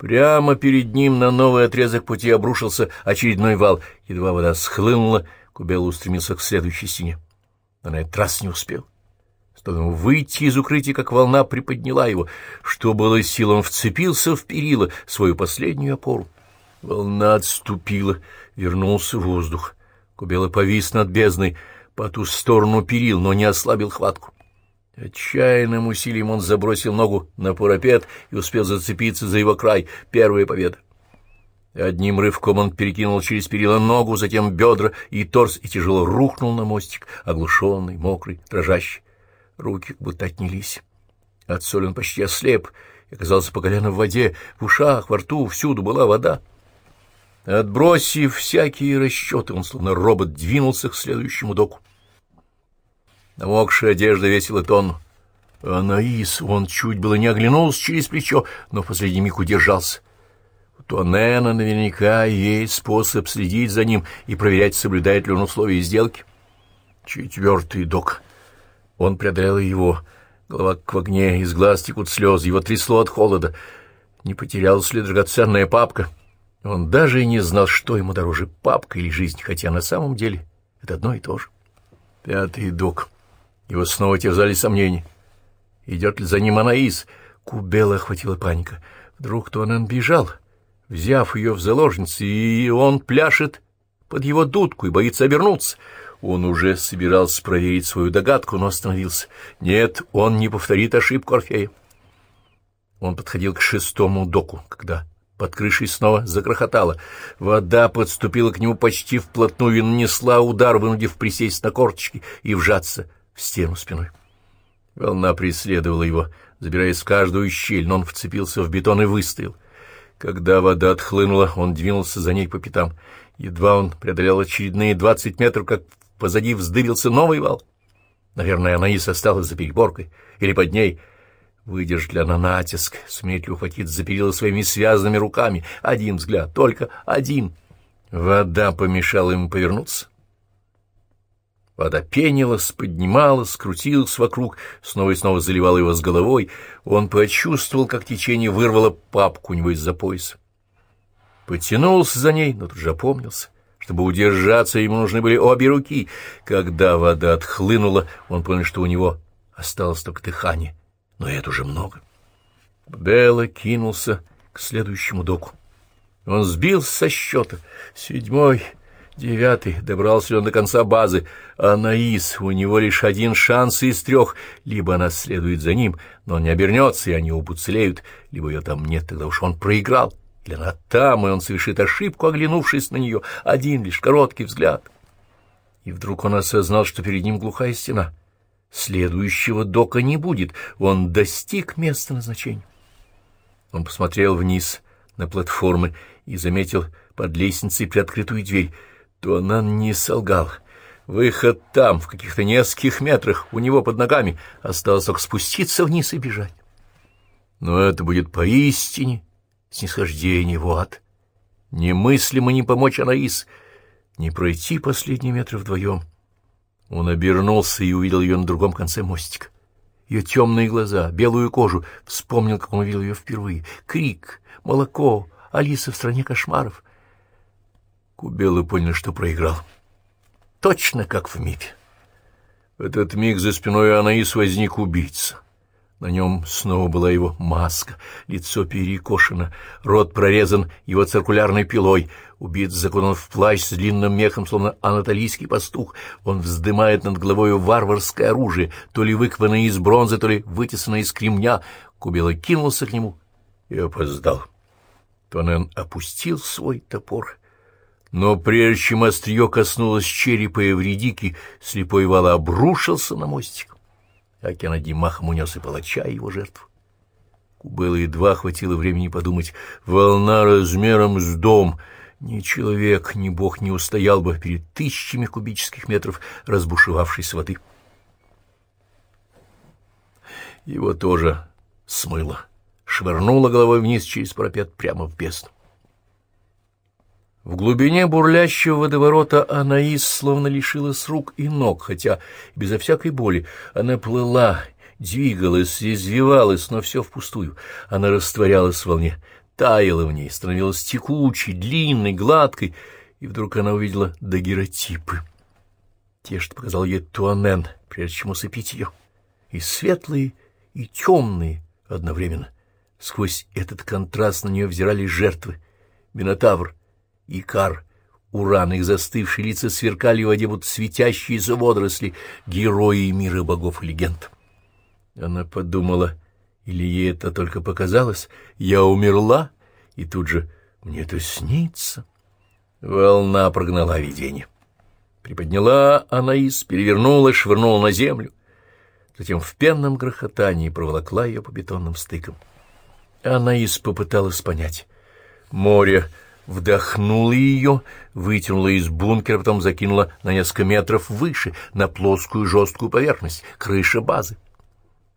Прямо перед ним на новый отрезок пути обрушился очередной вал. Едва вода схлынула, Кубела устремился к следующей стене. Но на этот раз не успел. Стоило выйти из укрытия, как волна приподняла его. Что было сил, он вцепился в перила, свою последнюю опору. Волна отступила, вернулся воздух. Кубела повис над бездной по ту сторону перил, но не ослабил хватку. Отчаянным усилием он забросил ногу на парапет и успел зацепиться за его край. Первая победа. Одним рывком он перекинул через перила ногу, затем бедра и торс, и тяжело рухнул на мостик, оглушенный, мокрый, дрожащий. Руки как будто отнялись. От соли он почти ослеп и оказался по колено в воде, в ушах, во рту, всюду была вода. Отбросив всякие расчеты, он словно робот двинулся к следующему доку. Намокшая одежда весила тонну. Анаис, он чуть было не оглянулся через плечо, но в последний миг удержался. У Тонена наверняка есть способ следить за ним и проверять, соблюдает ли он условия сделки. Четвертый док. Он преодолел его. Голова к огне, из глаз текут слезы, его трясло от холода. Не потерялась ли драгоценная папка? Он даже и не знал, что ему дороже, папка или жизнь, хотя на самом деле это одно и то же. Пятый док. Его снова терзали сомнения. Идет ли за ним Анаис? Кубела охватила паника. Вдруг Тонен бежал, взяв ее в заложницы, и он пляшет под его дудку и боится обернуться. Он уже собирался проверить свою догадку, но остановился. Нет, он не повторит ошибку Орфея. Он подходил к шестому доку, когда под крышей снова загрохотало. Вода подступила к нему почти вплотную и нанесла удар, вынудив присесть на корточки и вжаться в стену спиной. Волна преследовала его, забираясь в каждую щель, но он вцепился в бетон и выстоял. Когда вода отхлынула, он двинулся за ней по пятам. Едва он преодолел очередные двадцать метров, как позади вздыбился новый вал. Наверное, Анаис осталась за переборкой, или под ней. Выдержит ли она натиск, сумеет ли ухватить за перила своими связанными руками? Один взгляд, только один. Вода помешала ему повернуться. Вода пенилась, поднималась, крутилась вокруг, снова и снова заливала его с головой. Он почувствовал, как течение вырвало папку у него из-за пояса. Потянулся за ней, но тут же опомнился. Чтобы удержаться, ему нужны были обе руки. Когда вода отхлынула, он понял, что у него осталось только дыхание. Но это уже много. Белла кинулся к следующему доку. Он сбился со счета. Седьмой, девятый, добрался он до конца базы. А Наис, у него лишь один шанс из трех. Либо она следует за ним, но он не обернется, и они оба либо ее там нет, тогда уж он проиграл. Или она там, и он совершит ошибку, оглянувшись на нее, один лишь короткий взгляд. И вдруг он осознал, что перед ним глухая стена. Следующего дока не будет, он достиг места назначения. Он посмотрел вниз на платформы и заметил под лестницей приоткрытую дверь. То она не солгал. Выход там, в каких-то нескольких метрах, у него под ногами. Осталось только спуститься вниз и бежать. Но это будет поистине снисхождение в ад. Немыслимо не помочь Анаис, не пройти последние метры вдвоем. Он обернулся и увидел ее на другом конце мостика. Ее темные глаза, белую кожу, вспомнил, как он увидел ее впервые. Крик, молоко, Алиса в стране кошмаров. Кубелы понял, что проиграл. Точно как в мифе. В этот миг за спиной Анаис возник убийца. На нем снова была его маска, лицо перекошено, рот прорезан его циркулярной пилой, убит закутан в плащ с длинным мехом, словно анатолийский пастух. Он вздымает над головой варварское оружие, то ли выкованное из бронзы, то ли вытесанное из кремня. Кубела кинулся к нему и опоздал. Тонен опустил свой топор. Но прежде чем острие коснулось черепа Эвредики, слепой вала обрушился на мостик. Акинади махом унес и палача, и его жертву. Кубела едва хватило времени подумать. Волна размером с дом. Ни человек, ни бог не устоял бы перед тысячами кубических метров разбушевавшейся воды. Его тоже смыло. Швырнуло головой вниз через парапет прямо в бездну. В глубине бурлящего водоворота Анаис словно лишилась рук и ног, хотя безо всякой боли она плыла, двигалась, извивалась, но все впустую. Она растворялась в волне. таяла в ней, становилась текучей, длинной, гладкой, и вдруг она увидела дагеротипы. Те, что показал ей Туанен, прежде чем усыпить ее. И светлые, и темные одновременно. Сквозь этот контраст на нее взирали жертвы. Минотавр, Икар, Уран, их застывшие лица сверкали в воде, будто светящиеся водоросли, герои мира богов и легенд. Она подумала, или ей это только показалось, я умерла, и тут же мне это снится. Волна прогнала видение. Приподняла Анаис, перевернула, швырнула на землю. Затем в пенном грохотании проволокла ее по бетонным стыкам. Анаис попыталась понять. Море вдохнула ее, вытянула из бункера, потом закинула на несколько метров выше, на плоскую жесткую поверхность, крыша базы.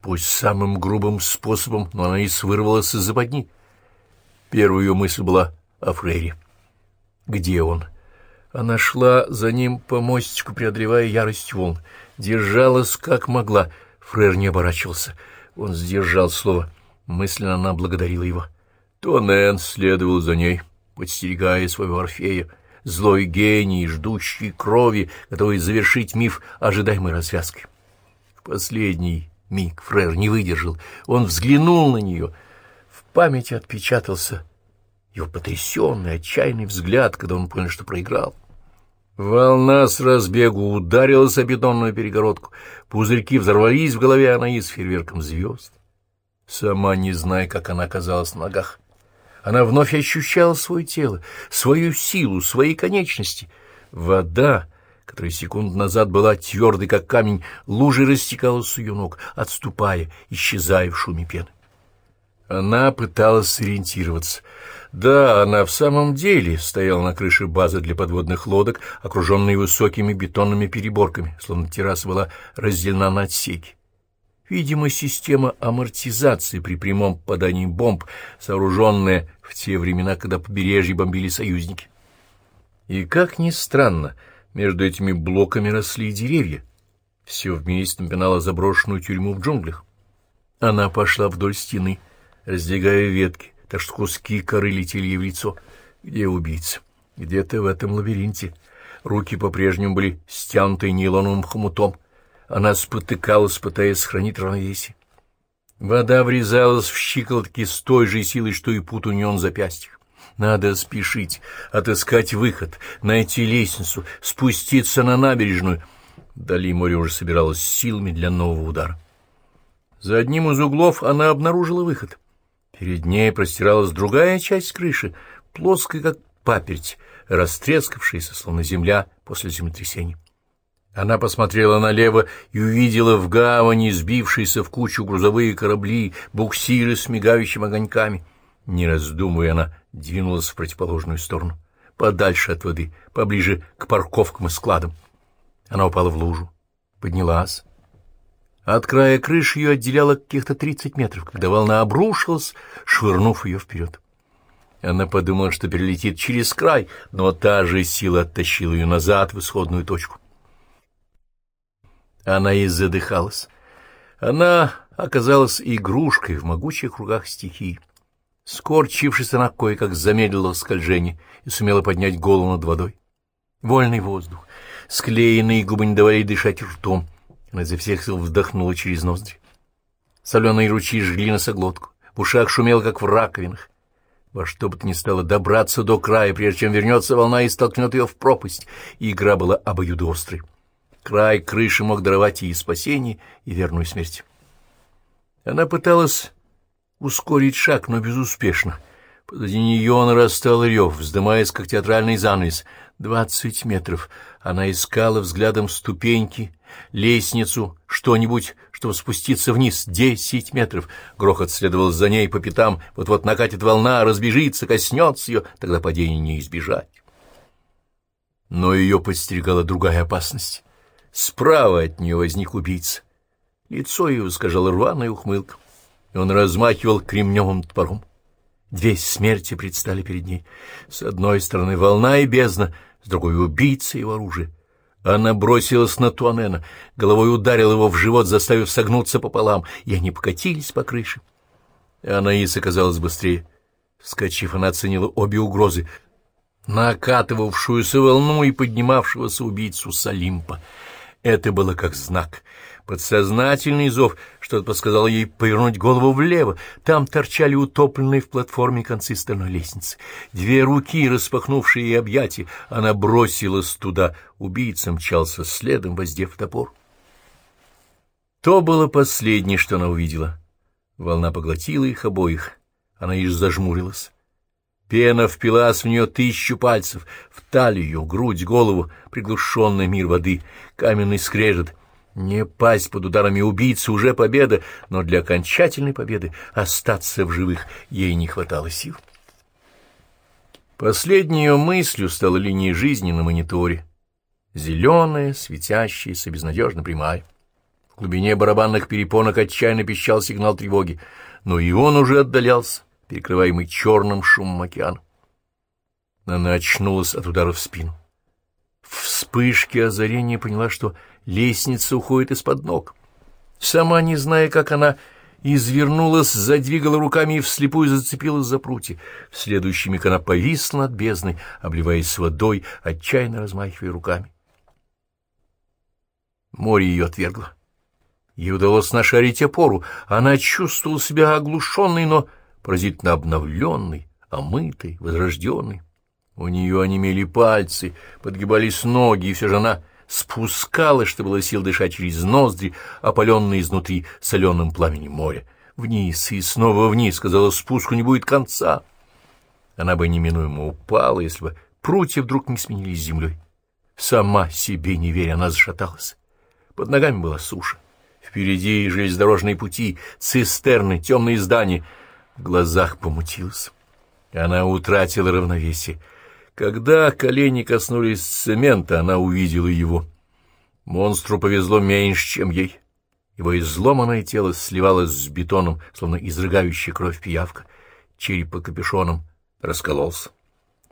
Пусть самым грубым способом, но она и вырвалась из западни. Первая ее мысль была о Фрейре. Где он? Она шла за ним по мостику, преодолевая ярость волн. Держалась как могла. Фрейр не оборачивался. Он сдержал слово. Мысленно она благодарила его. Тонен следовал за ней, подстерегая своего Орфея, злой гений, ждущий крови, готовый завершить миф ожидаемой развязкой. В последний миг Фрейр не выдержал. Он взглянул на нее. В памяти отпечатался его потрясенный, отчаянный взгляд, когда он понял, что проиграл. Волна с разбегу ударилась о бетонную перегородку, пузырьки взорвались в голове Анаис фейерверком звезд. Сама не зная, как она оказалась на ногах. Она вновь ощущала свое тело, свою силу, свои конечности. Вода, которая секунд назад была твердой, как камень, лужей растекалась с ее ног, отступая, исчезая в шуме пены. Она пыталась сориентироваться — да, она в самом деле стояла на крыше базы для подводных лодок, окруженной высокими бетонными переборками, словно терраса была разделена на отсеки. Видимо, система амортизации при прямом попадании бомб, сооруженная в те времена, когда побережье бомбили союзники. И, как ни странно, между этими блоками росли деревья. Все вместе напоминало заброшенную тюрьму в джунглях. Она пошла вдоль стены, раздвигая ветки, так что куски коры летели ей в лицо. Где убийца? Где-то в этом лабиринте. Руки по-прежнему были стянуты нейлоновым хомутом. Она спотыкалась, пытаясь сохранить равновесие. Вода врезалась в щиколотки с той же силой, что и пут у нее на запястьях. Надо спешить, отыскать выход, найти лестницу, спуститься на набережную. Вдали море уже собиралось силами для нового удара. За одним из углов она обнаружила выход — Перед ней простиралась другая часть крыши, плоская, как паперть, растрескавшаяся, словно земля после землетрясения. Она посмотрела налево и увидела в гавани сбившиеся в кучу грузовые корабли, буксиры с мигающими огоньками. Не раздумывая, она двинулась в противоположную сторону, подальше от воды, поближе к парковкам и складам. Она упала в лужу, поднялась, от края крыши ее отделяло каких-то тридцать метров, когда волна обрушилась, швырнув ее вперед. Она подумала, что перелетит через край, но та же сила оттащила ее назад в исходную точку. Она и задыхалась. Она оказалась игрушкой в могучих руках стихии. Скорчившись, она кое-как замедлила скольжение и сумела поднять голову над водой. Вольный воздух, склеенные губы не давали дышать ртом — она изо всех сил вздохнула через ноздри. Соленые ручьи жгли носоглотку, в ушах шумело, как в раковинах. Во что бы то ни стало добраться до края, прежде чем вернется волна и столкнет ее в пропасть, игра была обоюдоострой. Край крыши мог даровать ей спасение, и верную смерть. Она пыталась ускорить шаг, но безуспешно. Позади нее нарастал рев, вздымаясь, как театральный занавес. Двадцать метров. Она искала взглядом ступеньки, лестницу, что-нибудь, чтобы спуститься вниз. Десять метров. Грохот следовал за ней по пятам. Вот-вот накатит волна, разбежится, коснется ее. Тогда падение не избежать. Но ее подстерегала другая опасность. Справа от нее возник убийца. Лицо его искажало рваная ухмылка. И он размахивал кремневым топором. Две смерти предстали перед ней. С одной стороны волна и бездна, с другой — убийца и его оружие. Она бросилась на Туанена, головой ударила его в живот, заставив согнуться пополам, и они покатились по крыше. Анаис оказалась быстрее. Вскочив, она оценила обе угрозы — накатывавшуюся волну и поднимавшегося убийцу с Олимпа. Это было как знак. Подсознательный зов что-то подсказал ей повернуть голову влево. Там торчали утопленные в платформе концы стальной лестницы. Две руки, распахнувшие ей объятия, она бросилась туда. Убийца мчался следом, воздев топор. То было последнее, что она увидела. Волна поглотила их обоих. Она лишь зажмурилась. Пена впилась в нее тысячу пальцев, в талию, грудь, голову, приглушенный мир воды, каменный скрежет. Не пасть под ударами убийцы уже победа, но для окончательной победы остаться в живых ей не хватало сил. Последней мыслью стала линия жизни на мониторе. Зеленая, светящаяся, безнадежно прямая. В глубине барабанных перепонок отчаянно пищал сигнал тревоги, но и он уже отдалялся перекрываемый черным шумом океана. Она очнулась от удара в спину. В вспышке озарения поняла, что лестница уходит из-под ног. Сама не зная, как она извернулась, задвигала руками и вслепую зацепилась за прутья. В следующий миг она повисла над бездной, обливаясь водой, отчаянно размахивая руками. Море ее отвергло. Ей удалось нашарить опору. Она чувствовала себя оглушенной, но поразительно обновленный, омытый, возрожденный. У нее онемели пальцы, подгибались ноги, и все же она спускалась, что было сил дышать через ноздри, опаленные изнутри соленым пламенем моря. Вниз и снова вниз, казалось, спуску не будет конца. Она бы неминуемо упала, если бы прутья вдруг не сменились землей. Сама себе не веря, она зашаталась. Под ногами была суша. Впереди железнодорожные пути, цистерны, темные здания — в глазах помутился. Она утратила равновесие. Когда колени коснулись цемента, она увидела его. Монстру повезло меньше, чем ей. Его изломанное тело сливалось с бетоном, словно изрыгающая кровь пиявка. Череп по капюшоном раскололся.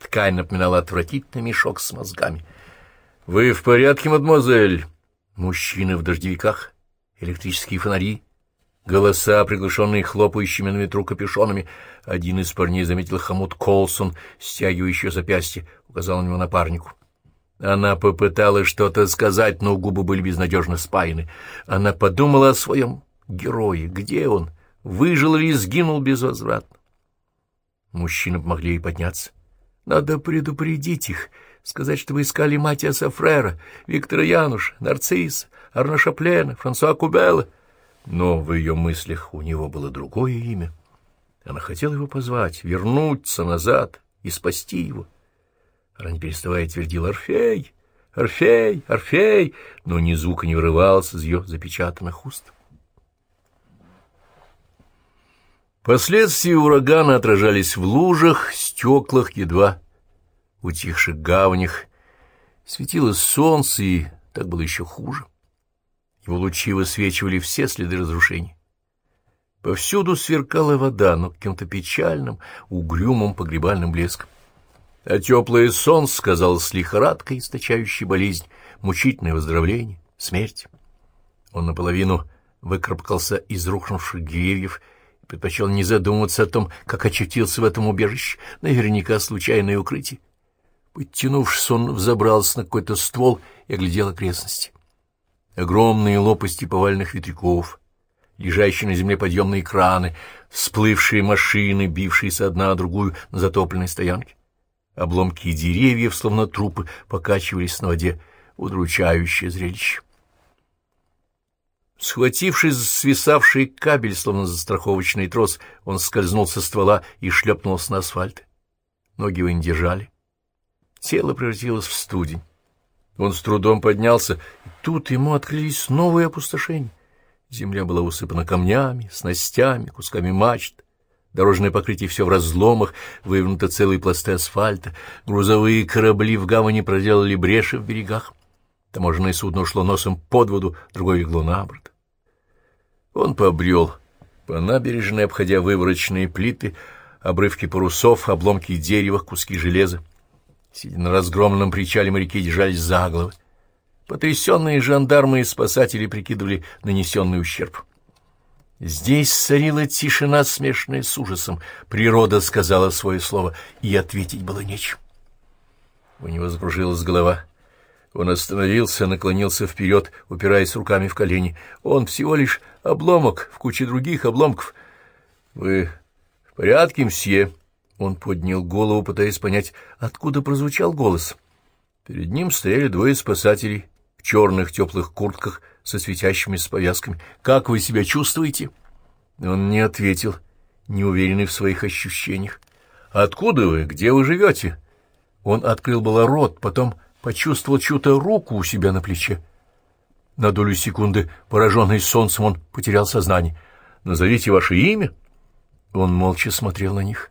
Ткань напоминала отвратительный мешок с мозгами. — Вы в порядке, мадемуазель? Мужчины в дождевиках, электрические фонари, Голоса, приглушенные хлопающими на ветру капюшонами. Один из парней заметил хомут Колсон, стягивающий запястье, указал на него напарнику. Она попыталась что-то сказать, но губы были безнадежно спаяны. Она подумала о своем герое. Где он? Выжил или сгинул безвозвратно? Мужчины помогли ей подняться. Надо предупредить их, сказать, что вы искали Матиаса Фрера, Виктора Януш, Нарцисс, Арна Шаплена, Франсуа Кубела. Но в ее мыслях у него было другое имя. Она хотела его позвать, вернуться назад и спасти его. Она, не переставая, твердила «Орфей! Орфей! Орфей!» но ни звука не вырывался из ее запечатанных уст. Последствия урагана отражались в лужах, стеклах, едва утихших гавнях. Светило солнце, и так было еще хуже. Его лучи высвечивали все следы разрушений. Повсюду сверкала вода, но каким-то печальным, угрюмым погребальным блеском. А теплое солнце сказалось лихорадкой, источающей болезнь, мучительное выздоровление, смерть. Он наполовину выкарабкался из рухнувших деревьев и предпочел не задумываться о том, как очутился в этом убежище, наверняка случайное укрытие. Подтянувшись, он взобрался на какой-то ствол и оглядел окрестности огромные лопасти повальных ветряков, лежащие на земле подъемные краны, всплывшие машины, бившиеся одна о другую на затопленной стоянке. Обломки деревьев, словно трупы, покачивались на воде, удручающее зрелище. Схватившись за свисавший кабель, словно за страховочный трос, он скользнул со ствола и шлепнулся на асфальт. Ноги его не держали. Тело превратилось в студень. Он с трудом поднялся, тут ему открылись новые опустошения. Земля была усыпана камнями, снастями, кусками мачт. Дорожное покрытие все в разломах, вывернуто целые пласты асфальта. Грузовые корабли в гавани проделали бреши в берегах. Таможенное судно ушло носом под воду, другое легло на борт. Он побрел по набережной, обходя вывороченные плиты, обрывки парусов, обломки дерева, куски железа. Сидя на разгромленном причале, моряки держались за головы. Потрясенные жандармы и спасатели прикидывали нанесенный ущерб. Здесь царила тишина, смешанная с ужасом. Природа сказала свое слово, и ответить было нечем. У него закружилась голова. Он остановился, наклонился вперед, упираясь руками в колени. Он всего лишь обломок в куче других обломков. — Вы в порядке, мсье? Он поднял голову, пытаясь понять, откуда прозвучал голос. Перед ним стояли двое спасателей в черных теплых куртках — со светящимися повязками. «Как вы себя чувствуете?» Он не ответил, неуверенный в своих ощущениях. «Откуда вы? Где вы живете?» Он открыл было рот, потом почувствовал чью-то руку у себя на плече. На долю секунды, пораженный солнцем, он потерял сознание. «Назовите ваше имя?» Он молча смотрел на них.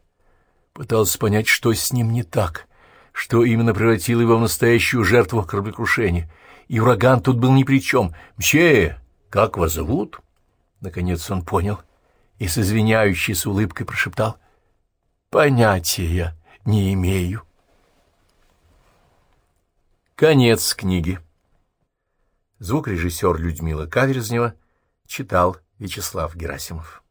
Пытался понять, что с ним не так, что именно превратило его в настоящую жертву кораблекрушения — и ураган тут был ни при чем. «Мче, как вас зовут?» Наконец он понял и с извиняющейся улыбкой прошептал. «Понятия не имею». Конец книги. Звукорежиссер Людмила Каверзнева читал Вячеслав Герасимов.